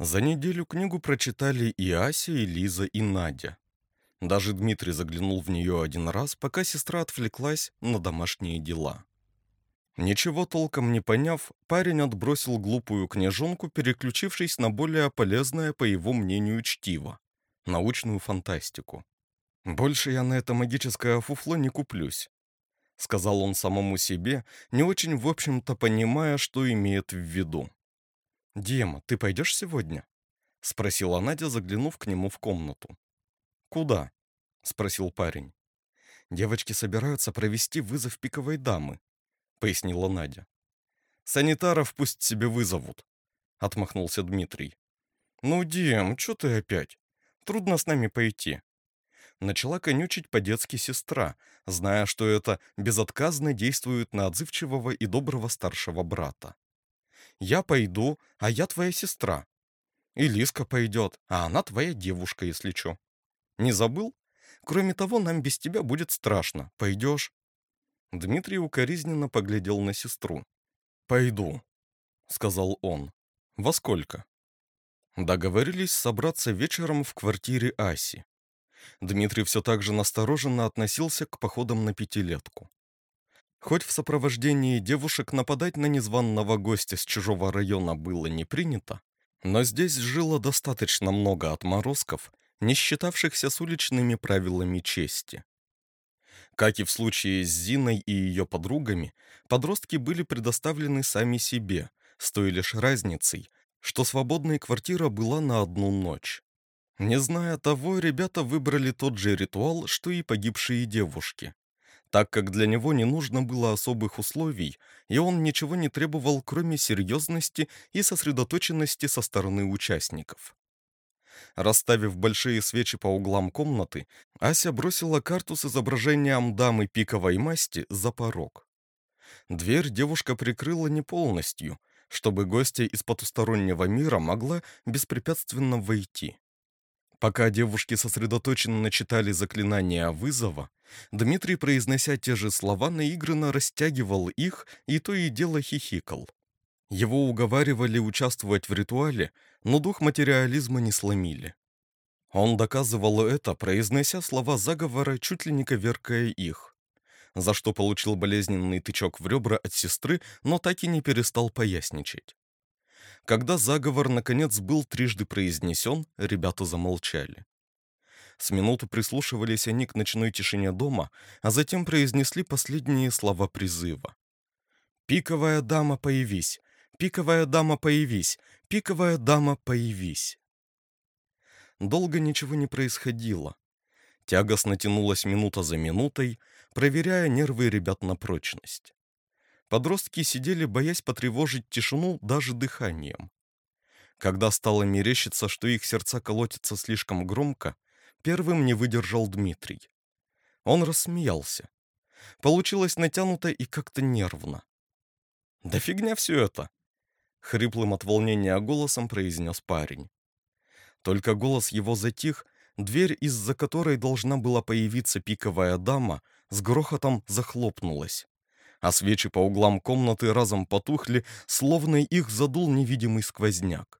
За неделю книгу прочитали и Ася, и Лиза, и Надя. Даже Дмитрий заглянул в нее один раз, пока сестра отвлеклась на домашние дела. Ничего толком не поняв, парень отбросил глупую книжонку, переключившись на более полезное, по его мнению, чтиво — научную фантастику. «Больше я на это магическое фуфло не куплюсь», — сказал он самому себе, не очень, в общем-то, понимая, что имеет в виду. «Дима, ты пойдешь сегодня?» — спросила Надя, заглянув к нему в комнату. «Куда?» — спросил парень. «Девочки собираются провести вызов пиковой дамы», — пояснила Надя. «Санитаров пусть себе вызовут», — отмахнулся Дмитрий. «Ну, Дим, что ты опять? Трудно с нами пойти». Начала конючить по-детски сестра, зная, что это безотказно действует на отзывчивого и доброго старшего брата. «Я пойду, а я твоя сестра. И Лиска пойдет, а она твоя девушка, если чё». Не забыл? Кроме того, нам без тебя будет страшно. Пойдешь?» Дмитрий укоризненно поглядел на сестру. «Пойду», — сказал он. «Во сколько?» Договорились собраться вечером в квартире Аси. Дмитрий все так же настороженно относился к походам на пятилетку. Хоть в сопровождении девушек нападать на незваного гостя с чужого района было не принято, но здесь жило достаточно много отморозков, не считавшихся с уличными правилами чести. Как и в случае с Зиной и ее подругами, подростки были предоставлены сами себе, с той лишь разницей, что свободная квартира была на одну ночь. Не зная того, ребята выбрали тот же ритуал, что и погибшие девушки, так как для него не нужно было особых условий, и он ничего не требовал, кроме серьезности и сосредоточенности со стороны участников. Расставив большие свечи по углам комнаты, Ася бросила карту с изображением дамы пиковой масти за порог. Дверь девушка прикрыла не полностью, чтобы гостья из потустороннего мира могла беспрепятственно войти. Пока девушки сосредоточенно читали заклинания вызова, Дмитрий, произнося те же слова, наигранно растягивал их и то и дело хихикал. Его уговаривали участвовать в ритуале, но дух материализма не сломили. Он доказывал это, произнося слова заговора, чуть ли не коверкая их, за что получил болезненный тычок в ребра от сестры, но так и не перестал поясничать. Когда заговор, наконец, был трижды произнесен, ребята замолчали. С минуту прислушивались они к ночной тишине дома, а затем произнесли последние слова призыва. «Пиковая дама, появись! «Пиковая дама, появись! Пиковая дама, появись!» Долго ничего не происходило. Тягостно тянулась минута за минутой, проверяя нервы ребят на прочность. Подростки сидели, боясь потревожить тишину даже дыханием. Когда стало мерещиться, что их сердца колотятся слишком громко, первым не выдержал Дмитрий. Он рассмеялся. Получилось натянуто и как-то нервно. «Да фигня все это!» Хриплым от волнения голосом произнес парень. Только голос его затих, дверь, из-за которой должна была появиться пиковая дама, с грохотом захлопнулась. А свечи по углам комнаты разом потухли, словно их задул невидимый сквозняк.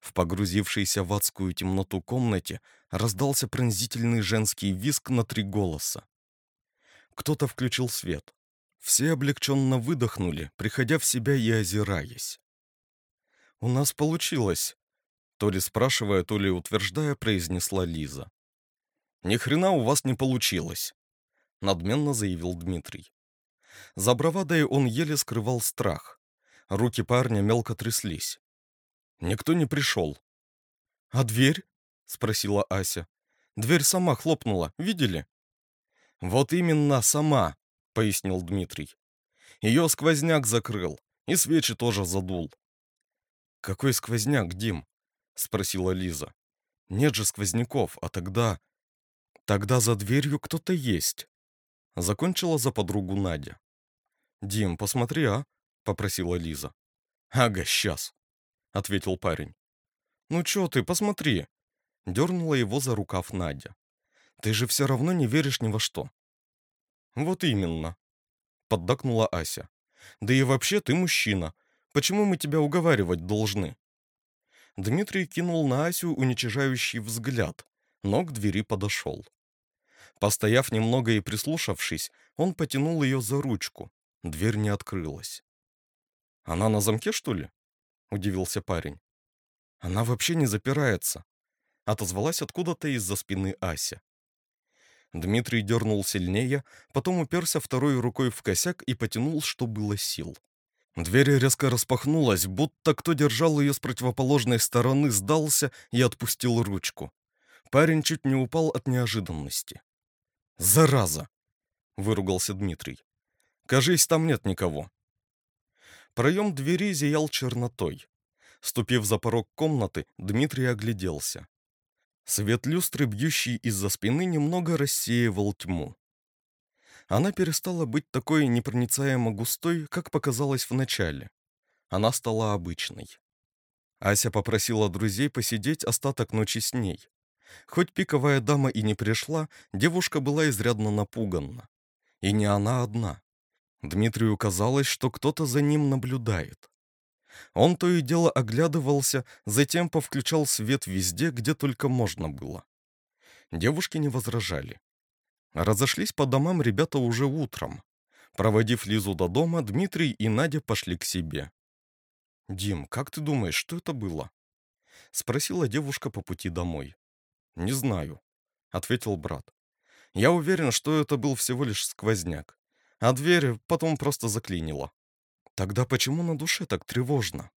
В погрузившейся в адскую темноту комнате раздался пронзительный женский визг на три голоса. Кто-то включил свет. Все облегченно выдохнули, приходя в себя и озираясь. «У нас получилось», — то ли спрашивая, то ли утверждая, произнесла Лиза. «Ни хрена у вас не получилось», — надменно заявил Дмитрий. За бравадой он еле скрывал страх. Руки парня мелко тряслись. Никто не пришел. «А дверь?» — спросила Ася. «Дверь сама хлопнула, видели?» «Вот именно сама», — пояснил Дмитрий. «Ее сквозняк закрыл, и свечи тоже задул. «Какой сквозняк, Дим?» — спросила Лиза. «Нет же сквозняков, а тогда...» «Тогда за дверью кто-то есть», — закончила за подругу Надя. «Дим, посмотри, а?» — попросила Лиза. «Ага, сейчас», — ответил парень. «Ну чё ты, посмотри!» — дернула его за рукав Надя. «Ты же все равно не веришь ни во что». «Вот именно», — поддакнула Ася. «Да и вообще ты мужчина, Почему мы тебя уговаривать должны?» Дмитрий кинул на Асю уничижающий взгляд, но к двери подошел. Постояв немного и прислушавшись, он потянул ее за ручку. Дверь не открылась. «Она на замке, что ли?» — удивился парень. «Она вообще не запирается», — отозвалась откуда-то из-за спины Ася. Дмитрий дернул сильнее, потом уперся второй рукой в косяк и потянул, что было сил. Дверь резко распахнулась, будто кто держал ее с противоположной стороны, сдался и отпустил ручку. Парень чуть не упал от неожиданности. «Зараза!» — выругался Дмитрий. «Кажись, там нет никого». Проем двери зиял чернотой. Ступив за порог комнаты, Дмитрий огляделся. Свет люстры, бьющий из-за спины, немного рассеивал тьму. Она перестала быть такой непроницаемо густой, как показалось вначале. Она стала обычной. Ася попросила друзей посидеть остаток ночи с ней. Хоть пиковая дама и не пришла, девушка была изрядно напугана. И не она одна. Дмитрию казалось, что кто-то за ним наблюдает. Он то и дело оглядывался, затем повключал свет везде, где только можно было. Девушки не возражали. Разошлись по домам ребята уже утром. Проводив Лизу до дома, Дмитрий и Надя пошли к себе. «Дим, как ты думаешь, что это было?» Спросила девушка по пути домой. «Не знаю», — ответил брат. «Я уверен, что это был всего лишь сквозняк, а дверь потом просто заклинила». «Тогда почему на душе так тревожно?»